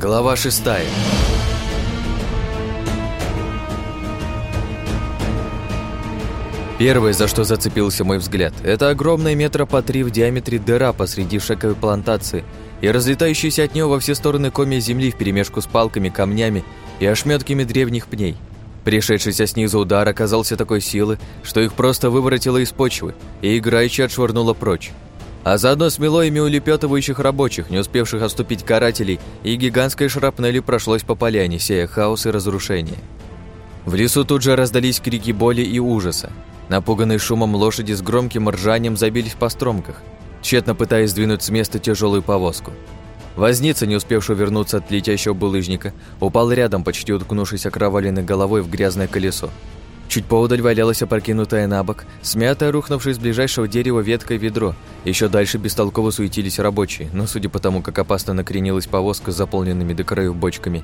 Глава шестая. Первое, за что зацепился мой взгляд, это огромная метра по три в диаметре дыра посреди шаковой плантации и разлетающиеся от нее во все стороны комья земли вперемешку с палками, камнями и ошметками древних пней. Пришедшийся снизу удар оказался такой силы, что их просто выворотило из почвы и играючи отшвырнуло прочь. А заодно смело ими улепетывающих рабочих, не успевших отступить карателей, и гигантской шрапнели прошлось по поляне, сея хаос и разрушение. В лесу тут же раздались крики боли и ужаса. Напуганные шумом лошади с громким ржанием забились по стромках, тщетно пытаясь сдвинуть с места тяжелую повозку. Возница, не успевший вернуться от летящего булыжника, упал рядом, почти уткнувшись окровавленной головой в грязное колесо. Чуть поодаль валялась опрокинутая на бок, смятая, рухнувшая с ближайшего дерева веткой ведро. Еще дальше бестолково суетились рабочие, но судя по тому, как опасно накренилась повозка с заполненными до краев бочками,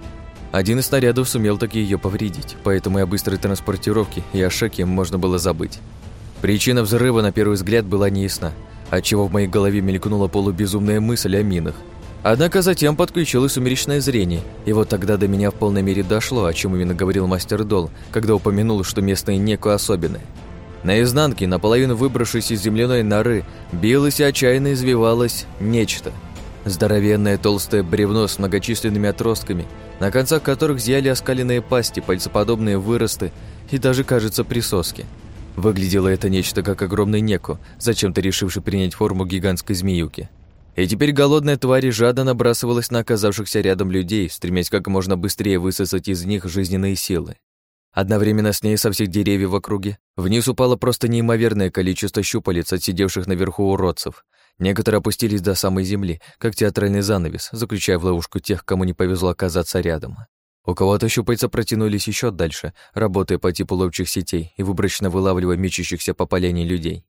один из снарядов сумел таки ее повредить, поэтому и о быстрой транспортировке, и о шоке можно было забыть. Причина взрыва на первый взгляд была неясна, отчего в моей голове мелькнула полубезумная мысль о минах. Однако затем подключилось сумеречное зрение, и вот тогда до меня в полной мере дошло, о чем именно говорил мастер Дол, когда упомянул, что местные неко особенные. На изнанке, наполовину выбравшись из земляной норы, билось и отчаянно извивалось нечто – Здоровенное толстое бревно с многочисленными отростками, на концах которых зияли оскаленные пасти, пальцеподобные выросты и даже, кажется, присоски. Выглядело это нечто как огромный неко, зачем-то решивший принять форму гигантской змеюки. И теперь голодная тварь жадно набрасывалась на оказавшихся рядом людей, стремясь как можно быстрее высосать из них жизненные силы. Одновременно с ней со всех деревьев в округе вниз упало просто неимоверное количество щупалец от сидевших наверху уродцев, Некоторые опустились до самой земли, как театральный занавес, заключая в ловушку тех, кому не повезло оказаться рядом. У кого-то щупальца протянулись еще дальше, работая по типу ловчих сетей и выборочно вылавливая мечущихся по поляне людей.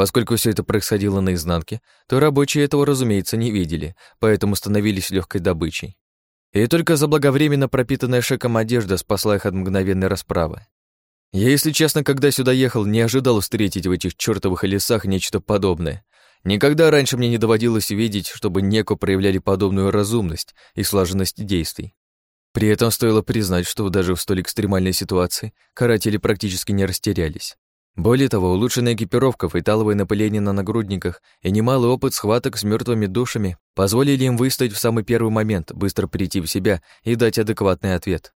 Поскольку все это происходило наизнанке, то рабочие этого, разумеется, не видели, поэтому становились легкой добычей. И только заблаговременно пропитанная шеком одежда спасла их от мгновенной расправы. Я, если честно, когда сюда ехал, не ожидал встретить в этих чертовых лесах нечто подобное, Никогда раньше мне не доводилось видеть, чтобы неко проявляли подобную разумность и слаженность действий. При этом стоило признать, что даже в столь экстремальной ситуации каратели практически не растерялись. Более того, улучшенная экипировка, фейталовое напыление на нагрудниках и немалый опыт схваток с мертвыми душами позволили им выстоять в самый первый момент, быстро прийти в себя и дать адекватный ответ.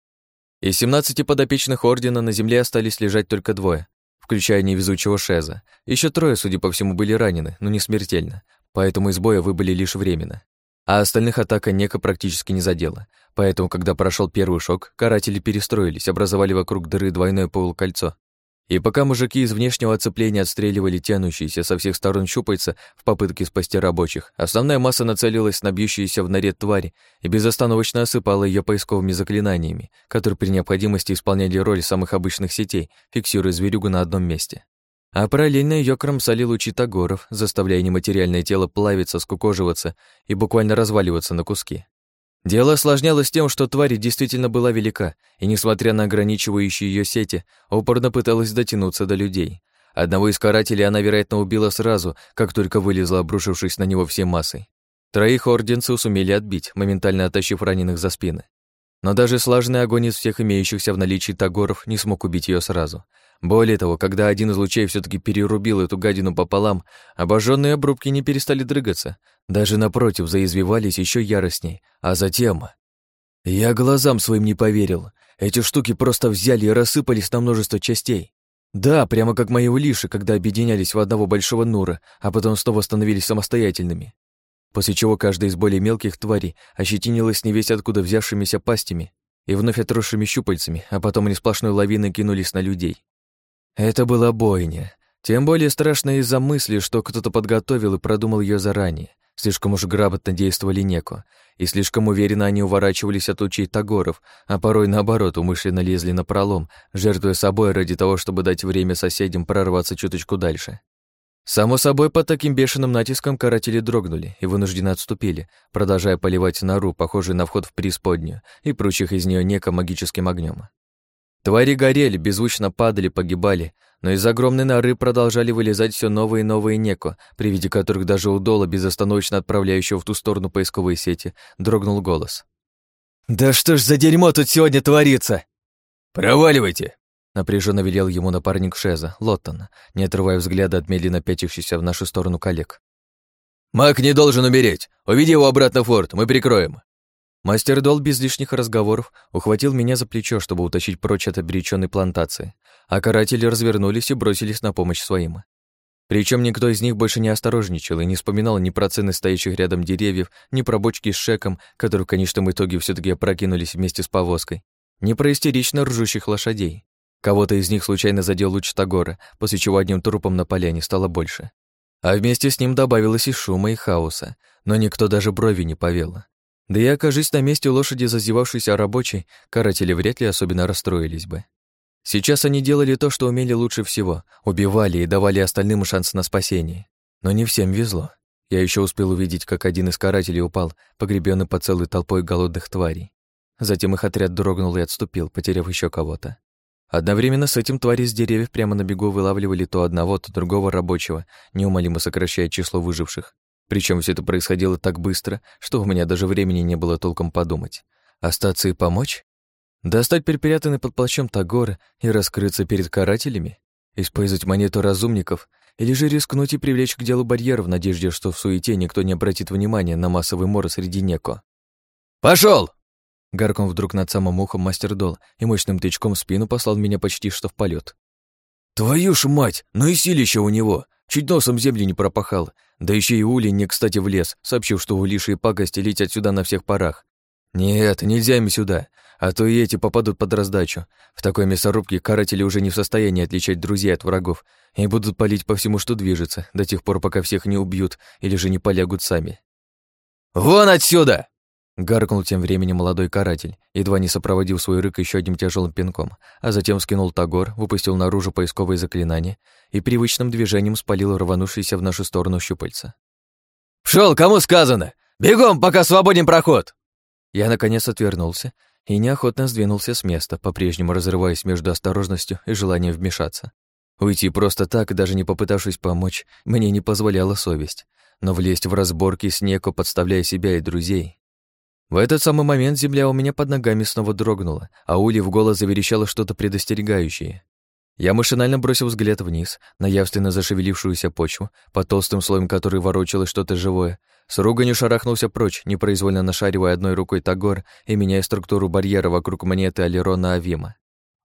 Из 17 подопечных Ордена на земле остались лежать только двое, включая невезучего Шеза. Еще трое, судя по всему, были ранены, но не смертельно, поэтому из боя выбыли лишь временно. А остальных атака Нека практически не задела. Поэтому, когда прошел первый шок, каратели перестроились, образовали вокруг дыры двойное полукольцо и пока мужики из внешнего оцепления отстреливали тянущиеся со всех сторон щупальца в попытке спасти рабочих, основная масса нацелилась на бьющуюся в норе твари и безостановочно осыпала ее поисковыми заклинаниями, которые при необходимости исполняли роль самых обычных сетей, фиксируя зверюгу на одном месте. А параллельно ее кромсали лучи тагоров, заставляя нематериальное тело плавиться, скукоживаться и буквально разваливаться на куски. Дело осложнялось тем, что тварь действительно была велика, и, несмотря на ограничивающие ее сети, упорно пыталась дотянуться до людей. Одного из карателей она, вероятно, убила сразу, как только вылезла, обрушившись на него всей массой. Троих орденцы сумели отбить, моментально оттащив раненых за спины. Но даже слаженный огонь из всех имеющихся в наличии тагоров не смог убить ее сразу. Более того, когда один из лучей все таки перерубил эту гадину пополам, обожженные обрубки не перестали дрыгаться, даже напротив заизвивались еще яростней, а затем... Я глазам своим не поверил. Эти штуки просто взяли и рассыпались на множество частей. Да, прямо как мои улиши, когда объединялись в одного большого нура, а потом снова становились самостоятельными. После чего каждая из более мелких тварей ощетинилась не весь откуда взявшимися пастями и вновь отросшими щупальцами, а потом они сплошной лавиной кинулись на людей. Это была бойня. Тем более страшно из-за мысли, что кто-то подготовил и продумал ее заранее. Слишком уж грамотно действовали Неко, и слишком уверенно они уворачивались от лучей Тагоров, а порой наоборот умышленно лезли на пролом, жертвуя собой ради того, чтобы дать время соседям прорваться чуточку дальше. Само собой, под таким бешеным натиском каратели дрогнули и вынужденно отступили, продолжая поливать нору, похожую на вход в преисподнюю, и прочих из нее неко магическим огнем. Твари горели, беззвучно падали, погибали, но из огромной норы продолжали вылезать все новые и новые неко, при виде которых даже у Дола, безостановочно отправляющего в ту сторону поисковые сети, дрогнул голос. «Да что ж за дерьмо тут сегодня творится?» «Проваливайте!» Напряженно велел ему напарник Шеза, Лоттон, не отрывая взгляда от медленно пятившихся в нашу сторону коллег. «Маг не должен умереть! Уведи его обратно в форт, мы прикроем!» Мастер Дол без лишних разговоров ухватил меня за плечо, чтобы утащить прочь от обречённой плантации, а каратели развернулись и бросились на помощь своим. Причем никто из них больше не осторожничал и не вспоминал ни про цены стоящих рядом деревьев, ни про бочки с шеком, которые в конечном итоге все таки опрокинулись вместе с повозкой, ни про истерично ржущих лошадей. Кого-то из них случайно задел луч Тагора, после чего одним трупом на поляне стало больше. А вместе с ним добавилось и шума, и хаоса, но никто даже брови не повел. Да и окажись на месте лошади зазевавшейся рабочей, каратели вряд ли особенно расстроились бы. Сейчас они делали то, что умели лучше всего, убивали и давали остальным шанс на спасение. Но не всем везло. Я еще успел увидеть, как один из карателей упал, погребенный под целой толпой голодных тварей. Затем их отряд дрогнул и отступил, потеряв еще кого-то. Одновременно с этим твари с деревьев прямо на бегу вылавливали то одного, то другого рабочего, неумолимо сокращая число выживших. Причем все это происходило так быстро, что у меня даже времени не было толком подумать. Остаться и помочь? Достать перепрятанный под плащом Тагора и раскрыться перед карателями? Использовать монету разумников? Или же рискнуть и привлечь к делу барьер в надежде, что в суете никто не обратит внимания на массовый мор среди неко? Пошел! Гаркнул вдруг над самым ухом мастер Дол и мощным тычком в спину послал меня почти что в полет. «Твою ж мать! Ну и силище у него! Чуть носом земли не пропахал. Да еще и Ули не кстати влез, сообщив, что улиши и пакости летят сюда на всех парах. Нет, нельзя им сюда, а то и эти попадут под раздачу. В такой мясорубке каратели уже не в состоянии отличать друзей от врагов и будут палить по всему, что движется, до тех пор, пока всех не убьют или же не полягут сами. «Вон отсюда!» Гаркнул тем временем молодой каратель, едва не сопроводил свой рык еще одним тяжелым пинком, а затем скинул тагор, выпустил наружу поисковые заклинания и привычным движением спалил рванувшийся в нашу сторону щупальца. «Пшёл, кому сказано! Бегом, пока свободен проход!» Я, наконец, отвернулся и неохотно сдвинулся с места, по-прежнему разрываясь между осторожностью и желанием вмешаться. Уйти просто так, даже не попытавшись помочь, мне не позволяла совесть, но влезть в разборки с неко, подставляя себя и друзей, в этот самый момент земля у меня под ногами снова дрогнула, а Ули в голос заверещало что-то предостерегающее. Я машинально бросил взгляд вниз, на явственно зашевелившуюся почву, под толстым слоем которой ворочалось что-то живое. С руганью шарахнулся прочь, непроизвольно нашаривая одной рукой Тагор и меняя структуру барьера вокруг монеты Алерона Авима.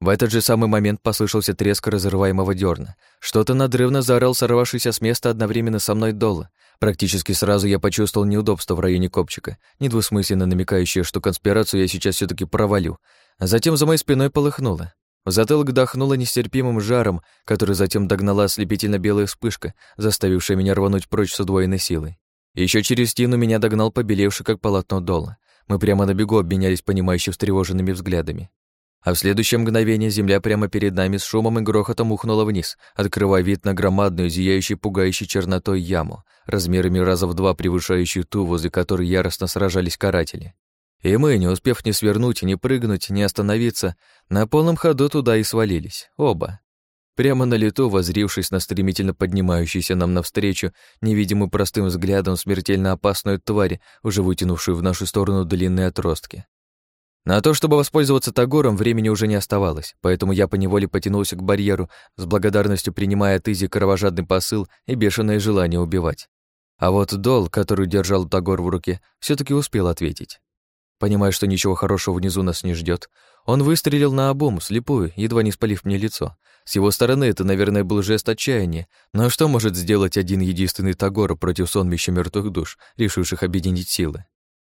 В этот же самый момент послышался треск разрываемого дерна. Что-то надрывно заорал сорвавшийся с места одновременно со мной Дола. Практически сразу я почувствовал неудобство в районе копчика, недвусмысленно намекающее, что конспирацию я сейчас все таки провалю. А затем за моей спиной полыхнуло. В затылок дохнуло нестерпимым жаром, который затем догнала ослепительно-белая вспышка, заставившая меня рвануть прочь с удвоенной силой. Еще через стену меня догнал побелевший, как полотно дола. Мы прямо на бегу обменялись понимающе встревоженными взглядами а в следующее мгновение земля прямо перед нами с шумом и грохотом ухнула вниз, открывая вид на громадную, зияющую пугающей чернотой яму, размерами раза в два превышающую ту, возле которой яростно сражались каратели. И мы, не успев ни свернуть, ни прыгнуть, ни остановиться, на полном ходу туда и свалились, оба. Прямо на лету, возрившись на стремительно поднимающуюся нам навстречу, невидимым простым взглядом смертельно опасную тварь, уже вытянувшую в нашу сторону длинные отростки. На то, чтобы воспользоваться Тагором, времени уже не оставалось, поэтому я поневоле потянулся к барьеру, с благодарностью принимая от Изи кровожадный посыл и бешеное желание убивать. А вот Дол, который держал Тагор в руке, все таки успел ответить. Понимая, что ничего хорошего внизу нас не ждет, он выстрелил на обум, слепую, едва не спалив мне лицо. С его стороны это, наверное, был жест отчаяния, но что может сделать один единственный Тагор против сонмища мертвых душ, решивших объединить силы?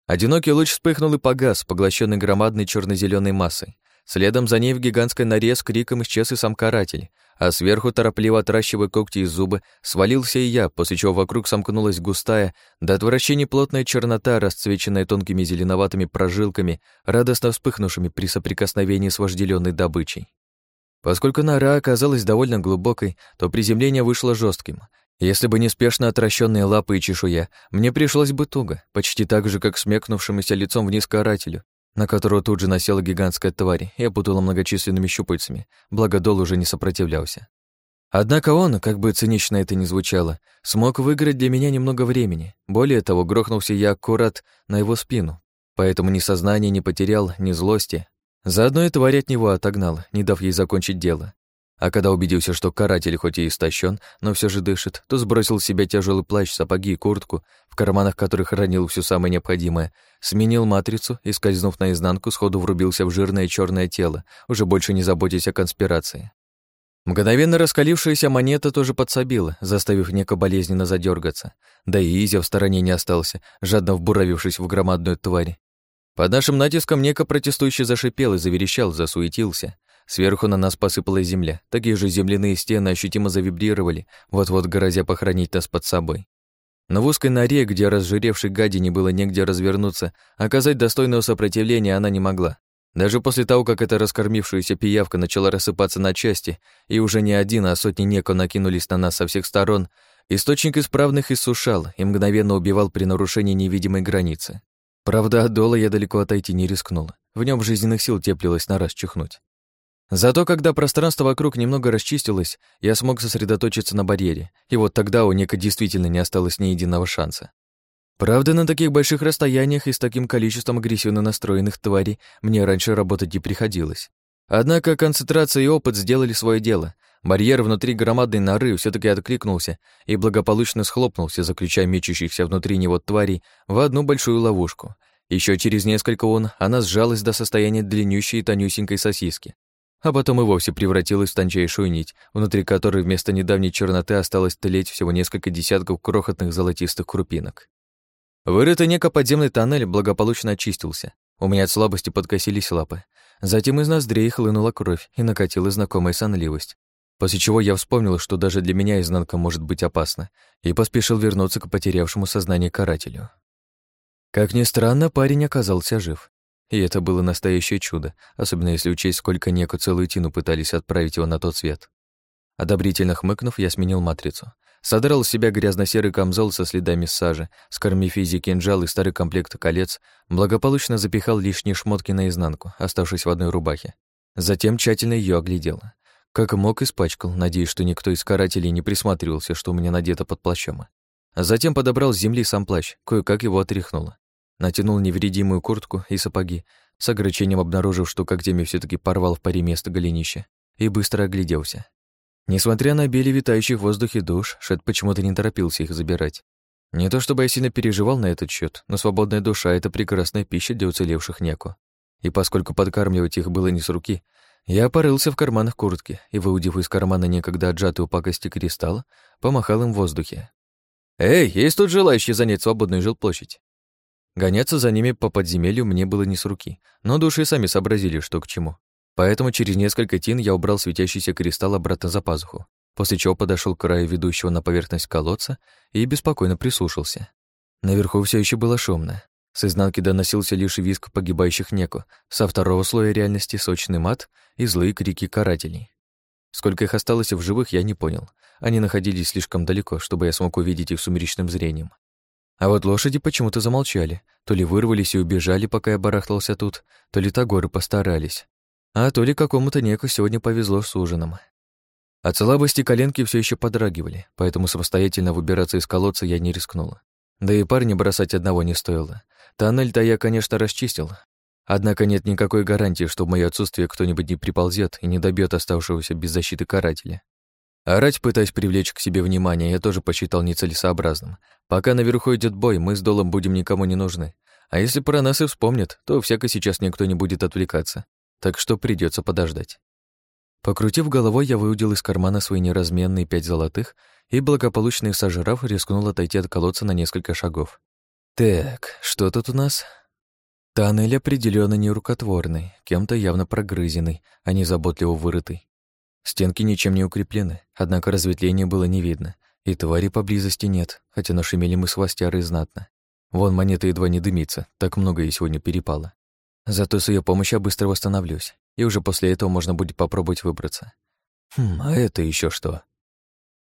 Одинокий луч вспыхнул и погас, поглощенный громадной черно зеленой массой. Следом за ней в гигантской норе с криком исчез и сам каратель, а сверху, торопливо отращивая когти и зубы, свалился и я, после чего вокруг сомкнулась густая, до отвращения плотная чернота, расцвеченная тонкими зеленоватыми прожилками, радостно вспыхнувшими при соприкосновении с вожделенной добычей. Поскольку нора оказалась довольно глубокой, то приземление вышло жестким, если бы не спешно отращенные лапы и чешуя, мне пришлось бы туго, почти так же, как смекнувшемуся лицом вниз карателю, на которого тут же насела гигантская тварь и опутала многочисленными щупальцами, благо Дол уже не сопротивлялся. Однако он, как бы цинично это ни звучало, смог выиграть для меня немного времени. Более того, грохнулся я аккурат на его спину, поэтому ни сознания не потерял, ни злости. Заодно и тварь от него отогнал, не дав ей закончить дело. А когда убедился, что каратель хоть и истощен, но все же дышит, то сбросил с себя тяжелый плащ, сапоги и куртку, в карманах которых хранил все самое необходимое, сменил матрицу и, скользнув наизнанку, сходу врубился в жирное черное тело, уже больше не заботясь о конспирации. Мгновенно раскалившаяся монета тоже подсобила, заставив неко болезненно задергаться. Да и Изя в стороне не остался, жадно вбуравившись в громадную тварь. Под нашим натиском неко протестующий зашипел и заверещал, засуетился. Сверху на нас посыпалась земля. Такие же земляные стены ощутимо завибрировали, вот-вот грозя похоронить нас под собой. Но в узкой норе, где разжиревшей гадине было негде развернуться, оказать достойного сопротивления она не могла. Даже после того, как эта раскормившаяся пиявка начала рассыпаться на части, и уже не один, а сотни неко накинулись на нас со всех сторон, источник исправных иссушал и мгновенно убивал при нарушении невидимой границы. Правда, от дола я далеко отойти не рискнула. В нем жизненных сил теплилось на раз чихнуть. Зато когда пространство вокруг немного расчистилось, я смог сосредоточиться на барьере, и вот тогда у Ника действительно не осталось ни единого шанса. Правда, на таких больших расстояниях и с таким количеством агрессивно настроенных тварей мне раньше работать не приходилось. Однако концентрация и опыт сделали свое дело. Барьер внутри громадной норы все таки откликнулся и благополучно схлопнулся, заключая мечущихся внутри него тварей в одну большую ловушку. Еще через несколько он она сжалась до состояния длиннющей и тонюсенькой сосиски, а потом и вовсе превратилась в тончайшую нить, внутри которой вместо недавней черноты осталось тлеть всего несколько десятков крохотных золотистых крупинок. Вырытый неко подземный тоннель благополучно очистился. У меня от слабости подкосились лапы. Затем из ноздрей хлынула кровь и накатила знакомая сонливость. После чего я вспомнил, что даже для меня изнанка может быть опасна, и поспешил вернуться к потерявшему сознание карателю. Как ни странно, парень оказался жив. И это было настоящее чудо, особенно если учесть, сколько неко целую тину пытались отправить его на тот свет. Одобрительно хмыкнув, я сменил матрицу. Содрал с себя грязно-серый камзол со следами сажи, скормив физи кинжал и старый комплект колец, благополучно запихал лишние шмотки наизнанку, оставшись в одной рубахе. Затем тщательно ее оглядел. Как мог, испачкал, надеясь, что никто из карателей не присматривался, что у меня надето под плащом. Затем подобрал с земли сам плащ, кое-как его отряхнуло натянул невредимую куртку и сапоги, с огорчением обнаружив, что когтями все таки порвал в паре места голенища, и быстро огляделся. Несмотря на обилие витающих в воздухе душ, Шет почему-то не торопился их забирать. Не то чтобы я сильно переживал на этот счет, но свободная душа — это прекрасная пища для уцелевших неку. И поскольку подкармливать их было не с руки, я порылся в карманах куртки и, выудив из кармана некогда отжатую пакости кристалл, помахал им в воздухе. «Эй, есть тут желающие занять свободную жилплощадь?» Гоняться за ними по подземелью мне было не с руки, но души сами сообразили, что к чему. Поэтому через несколько тин я убрал светящийся кристалл обратно за пазуху, после чего подошел к краю ведущего на поверхность колодца и беспокойно прислушался. Наверху все еще было шумно. С изнанки доносился лишь визг погибающих неку, со второго слоя реальности сочный мат и злые крики карателей. Сколько их осталось в живых, я не понял. Они находились слишком далеко, чтобы я смог увидеть их сумеречным зрением. А вот лошади почему-то замолчали, то ли вырвались и убежали, пока я барахтался тут, то ли тагоры постарались, а то ли какому-то неку сегодня повезло с ужином. От слабости коленки все еще подрагивали, поэтому самостоятельно выбираться из колодца я не рискнула. Да и парня бросать одного не стоило. Тоннель-то я, конечно, расчистил. Однако нет никакой гарантии, что в моё отсутствие кто-нибудь не приползет и не добьет оставшегося без защиты карателя. Орать, пытаясь привлечь к себе внимание, я тоже посчитал нецелесообразным. Пока наверху идет бой, мы с Долом будем никому не нужны. А если про нас и вспомнят, то всяко сейчас никто не будет отвлекаться. Так что придется подождать. Покрутив головой, я выудил из кармана свои неразменные пять золотых и, благополучно их сожрав, рискнул отойти от колодца на несколько шагов. Так, что тут у нас? Тоннель определенно не рукотворный, кем-то явно прогрызенный, а не заботливо вырытый. Стенки ничем не укреплены, однако разветвления было не видно, и твари поблизости нет, хотя нашумели мы с властярой знатно. Вон монета едва не дымится, так много ей сегодня перепало. Зато с ее помощью я быстро восстановлюсь, и уже после этого можно будет попробовать выбраться. Хм, а это еще что?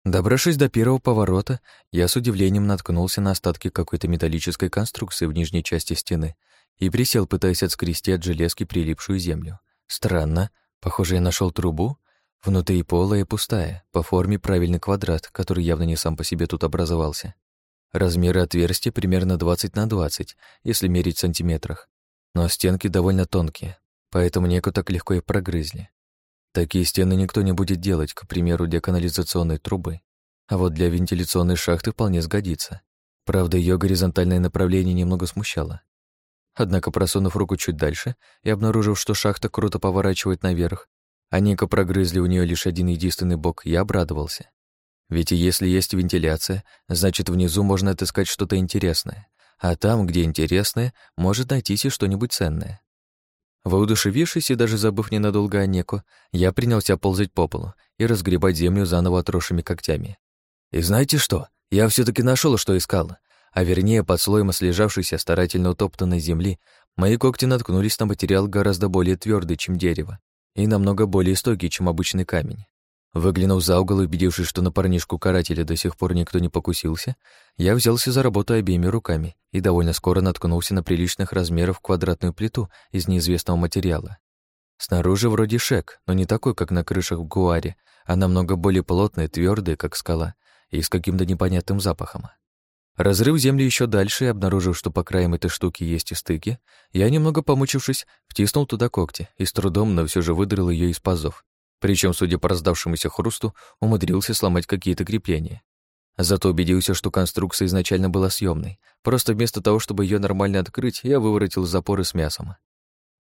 Добравшись до первого поворота, я с удивлением наткнулся на остатки какой-то металлической конструкции в нижней части стены и присел, пытаясь отскрести от железки прилипшую землю. Странно, похоже, я нашел трубу, Внутри полая и пустая, по форме правильный квадрат, который явно не сам по себе тут образовался. Размеры отверстия примерно 20 на 20, если мерить в сантиметрах, но стенки довольно тонкие, поэтому неку так легко и прогрызли. Такие стены никто не будет делать, к примеру, для канализационной трубы. А вот для вентиляционной шахты вполне сгодится. Правда, ее горизонтальное направление немного смущало. Однако, просунув руку чуть дальше и обнаружив, что шахта круто поворачивает наверх, а Ника прогрызли у нее лишь один единственный бок, я обрадовался. Ведь если есть вентиляция, значит, внизу можно отыскать что-то интересное, а там, где интересное, может найтись и что-нибудь ценное. Воодушевившись и даже забыв ненадолго о Неку, я принялся ползать по полу и разгребать землю заново отросшими когтями. И знаете что? Я все таки нашел, что искал. А вернее, под слоем слежавшейся, старательно утоптанной земли, мои когти наткнулись на материал гораздо более твердый, чем дерево, и намного более стойкий, чем обычный камень. Выглянув за угол и убедившись, что на парнишку карателя до сих пор никто не покусился, я взялся за работу обеими руками и довольно скоро наткнулся на приличных размеров квадратную плиту из неизвестного материала. Снаружи вроде шек, но не такой, как на крышах в Гуаре, а намного более плотный, твердый, как скала, и с каким-то непонятным запахом. Разрыв земли еще дальше и обнаружив, что по краям этой штуки есть и стыки, я, немного помучившись, втиснул туда когти и с трудом, но все же выдрал ее из пазов. Причем, судя по раздавшемуся хрусту, умудрился сломать какие-то крепления. Зато убедился, что конструкция изначально была съемной. Просто вместо того, чтобы ее нормально открыть, я выворотил запоры с мясом.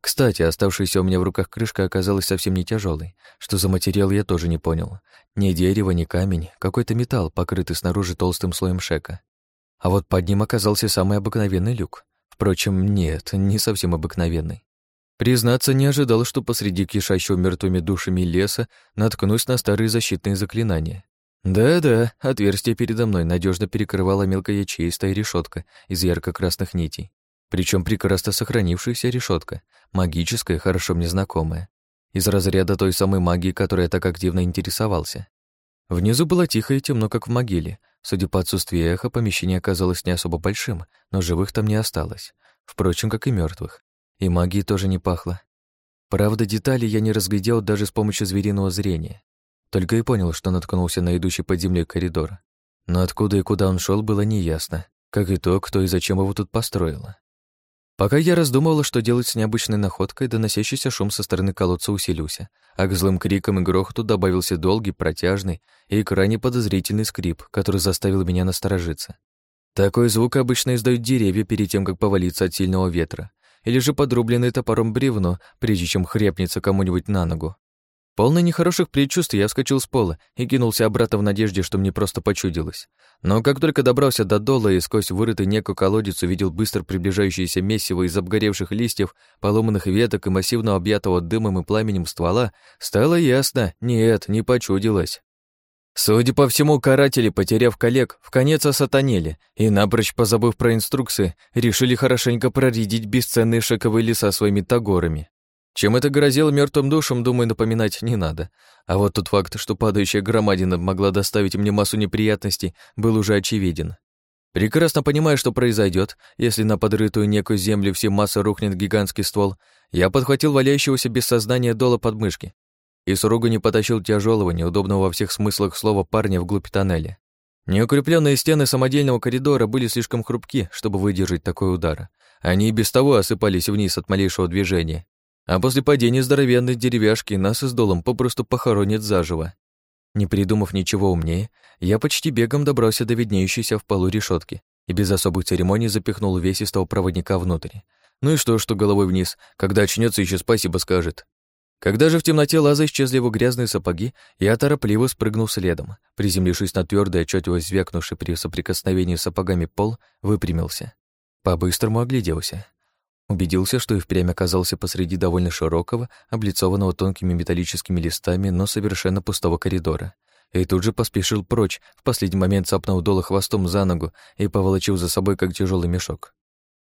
Кстати, оставшаяся у меня в руках крышка оказалась совсем не тяжелой. Что за материал, я тоже не понял. Ни дерево, ни камень, какой-то металл, покрытый снаружи толстым слоем шека. А вот под ним оказался самый обыкновенный люк. Впрочем, нет, не совсем обыкновенный. Признаться, не ожидал, что посреди кишащего мертвыми душами леса наткнусь на старые защитные заклинания. Да-да, отверстие передо мной надежно перекрывала мелкоячеистая решетка из ярко-красных нитей. Причем прекрасно сохранившаяся решетка, магическая, хорошо мне знакомая. Из разряда той самой магии, которой я так активно интересовался. Внизу было тихо и темно, как в могиле. Судя по отсутствию эха, помещение оказалось не особо большим, но живых там не осталось. Впрочем, как и мертвых. И магии тоже не пахло. Правда, детали я не разглядел даже с помощью звериного зрения. Только и понял, что наткнулся на идущий под землей коридор. Но откуда и куда он шел, было неясно. Как и то, кто и зачем его тут построил. Пока я раздумывала, что делать с необычной находкой, доносящийся шум со стороны колодца усилился, а к злым крикам и грохоту добавился долгий, протяжный и крайне подозрительный скрип, который заставил меня насторожиться. Такой звук обычно издают деревья перед тем, как повалиться от сильного ветра, или же подрубленное топором бревно, прежде чем хрепнется кому-нибудь на ногу. Полный нехороших предчувствий я вскочил с пола и кинулся обратно в надежде, что мне просто почудилось. Но как только добрался до дола и сквозь вырытый неко колодец увидел быстро приближающееся месиво из обгоревших листьев, поломанных веток и массивно объятого дымом и пламенем ствола, стало ясно, нет, не почудилось. Судя по всему, каратели, потеряв коллег, в конец осатанели и, напрочь позабыв про инструкции, решили хорошенько проредить бесценные шековые леса своими тагорами. Чем это грозило мертвым душам, думаю, напоминать не надо. А вот тот факт, что падающая громадина могла доставить мне массу неприятностей, был уже очевиден. Прекрасно понимая, что произойдет, если на подрытую некую землю все масса рухнет гигантский ствол, я подхватил валяющегося без сознания дола подмышки и с не потащил тяжелого, неудобного во всех смыслах слова парня вглубь тоннеля. Неукрепленные стены самодельного коридора были слишком хрупки, чтобы выдержать такой удар. Они и без того осыпались вниз от малейшего движения, а после падения здоровенной деревяшки нас с долом попросту похоронят заживо. Не придумав ничего умнее, я почти бегом добрался до виднеющейся в полу решетки и без особых церемоний запихнул весистого проводника внутрь. Ну и что, что головой вниз, когда очнется, еще спасибо скажет. Когда же в темноте лаза исчезли его грязные сапоги, я торопливо спрыгнул следом. Приземлившись на твердый, отчетливо звякнувший при соприкосновении с сапогами пол, выпрямился. По-быстрому огляделся. Убедился, что и впрямь оказался посреди довольно широкого, облицованного тонкими металлическими листами, но совершенно пустого коридора. И тут же поспешил прочь, в последний момент цапнул дола хвостом за ногу и поволочил за собой, как тяжелый мешок.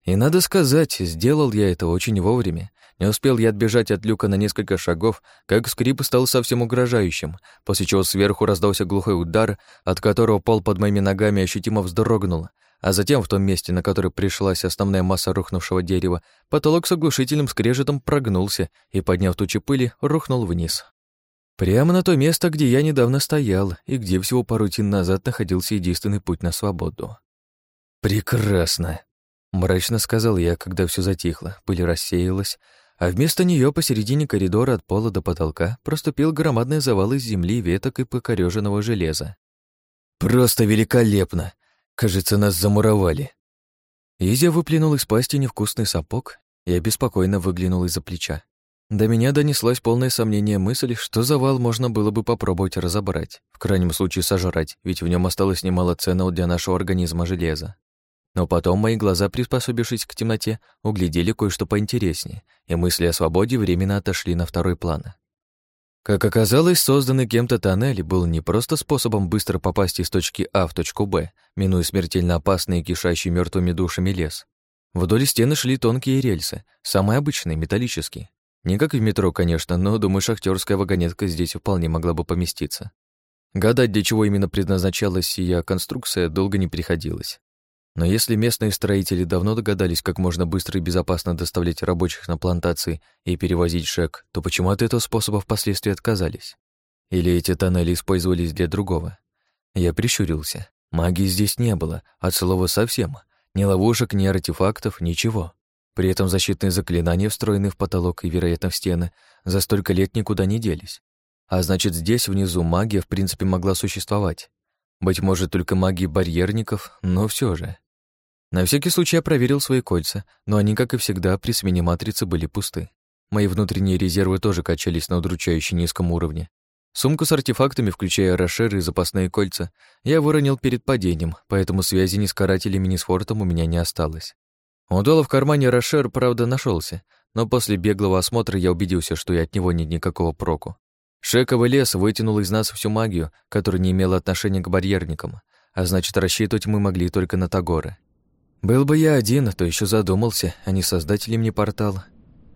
И надо сказать, сделал я это очень вовремя. Не успел я отбежать от люка на несколько шагов, как скрип стал совсем угрожающим, после чего сверху раздался глухой удар, от которого пол под моими ногами ощутимо вздрогнул, а затем в том месте, на которое пришлась основная масса рухнувшего дерева, потолок с оглушительным скрежетом прогнулся и, подняв тучи пыли, рухнул вниз. Прямо на то место, где я недавно стоял и где всего пару тин назад находился единственный путь на свободу. «Прекрасно!» Мрачно сказал я, когда все затихло, пыль рассеялась, а вместо нее посередине коридора от пола до потолка проступил громадный завал из земли, веток и покореженного железа. «Просто великолепно! Кажется, нас замуровали!» Изя выплюнул из пасти невкусный сапог и обеспокоенно выглянул из-за плеча. До меня донеслось полное сомнение мысль, что завал можно было бы попробовать разобрать, в крайнем случае сожрать, ведь в нем осталось немало ценного для нашего организма железа. Но потом мои глаза, приспособившись к темноте, углядели кое-что поинтереснее, и мысли о свободе временно отошли на второй план. Как оказалось, созданный кем-то тоннель был не просто способом быстро попасть из точки А в точку Б, минуя смертельно опасный и кишащий мертвыми душами лес. Вдоль стены шли тонкие рельсы, самые обычные, металлические. Не как в метро, конечно, но, думаю, шахтерская вагонетка здесь вполне могла бы поместиться. Гадать, для чего именно предназначалась сия конструкция, долго не приходилось. Но если местные строители давно догадались, как можно быстро и безопасно доставлять рабочих на плантации и перевозить шек, то почему от этого способа впоследствии отказались? Или эти тоннели использовались для другого? Я прищурился. Магии здесь не было, от слова совсем. Ни ловушек, ни артефактов, ничего. При этом защитные заклинания, встроенные в потолок и, вероятно, в стены, за столько лет никуда не делись. А значит, здесь внизу магия в принципе могла существовать. Быть может, только магии барьерников, но все же. На всякий случай я проверил свои кольца, но они, как и всегда, при смене матрицы были пусты. Мои внутренние резервы тоже качались на удручающе низком уровне. Сумку с артефактами, включая расширы и запасные кольца, я выронил перед падением, поэтому связи ни с карателями, ни с фортом у меня не осталось. У в кармане расшир, правда, нашелся, но после беглого осмотра я убедился, что и от него нет никакого проку. Шековый лес вытянул из нас всю магию, которая не имела отношения к барьерникам, а значит, рассчитывать мы могли только на Тагоры. Был бы я один, то еще задумался, а не создателем мне портала.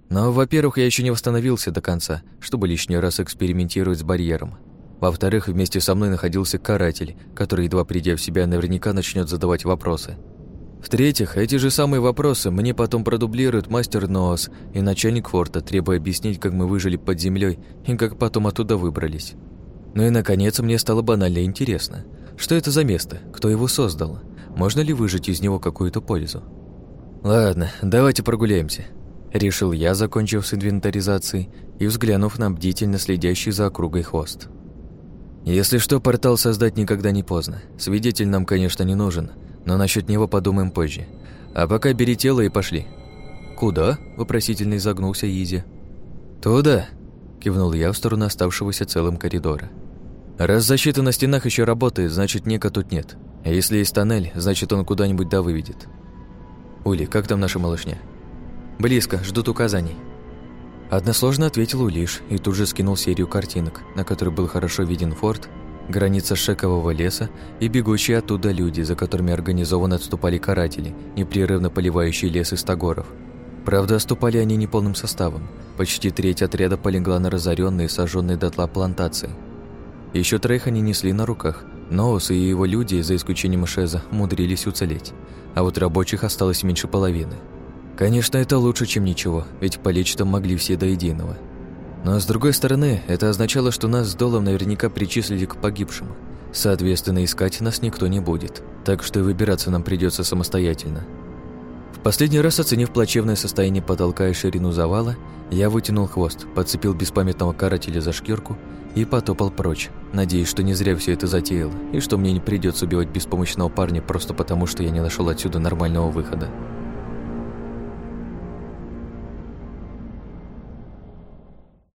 Но, во-первых, я еще не восстановился до конца, чтобы лишний раз экспериментировать с барьером. Во-вторых, вместе со мной находился каратель, который, едва придя в себя, наверняка начнет задавать вопросы. В-третьих, эти же самые вопросы мне потом продублируют мастер Ноос и начальник форта, требуя объяснить, как мы выжили под землей и как потом оттуда выбрались. Ну и, наконец, мне стало банально интересно. Что это за место? Кто его создал? Можно ли выжать из него какую-то пользу? Ладно, давайте прогуляемся. Решил я, закончив с инвентаризацией и взглянув на бдительно следящий за округой хвост. Если что, портал создать никогда не поздно. Свидетель нам, конечно, не нужен, но насчет него подумаем позже. А пока бери тело и пошли. «Куда?» – вопросительно изогнулся Изи. «Туда!» – кивнул я в сторону оставшегося целым коридора. «Раз защита на стенах еще работает, значит, нека тут нет. Если есть тоннель, значит, он куда-нибудь да выведет. Ули, как там наша малышня? Близко, ждут указаний. Односложно ответил Улиш и тут же скинул серию картинок, на которой был хорошо виден форт, граница шекового леса и бегущие оттуда люди, за которыми организованно отступали каратели, непрерывно поливающие лес из тагоров. Правда, отступали они неполным составом. Почти треть отряда полегла на разоренные и сожженные дотла плантации. Еще троих они несли на руках, Ноус и его люди, за исключением Шеза, умудрились уцелеть, а вот рабочих осталось меньше половины. Конечно, это лучше, чем ничего, ведь полечь там могли все до единого. Но с другой стороны, это означало, что нас с Долом наверняка причислили к погибшим. Соответственно, искать нас никто не будет, так что выбираться нам придется самостоятельно. Последний раз, оценив плачевное состояние потолка и ширину завала, я вытянул хвост, подцепил беспамятного карателя за шкирку и потопал прочь, надеясь, что не зря все это затеял, и что мне не придется убивать беспомощного парня просто потому, что я не нашел отсюда нормального выхода.